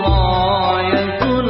ولكن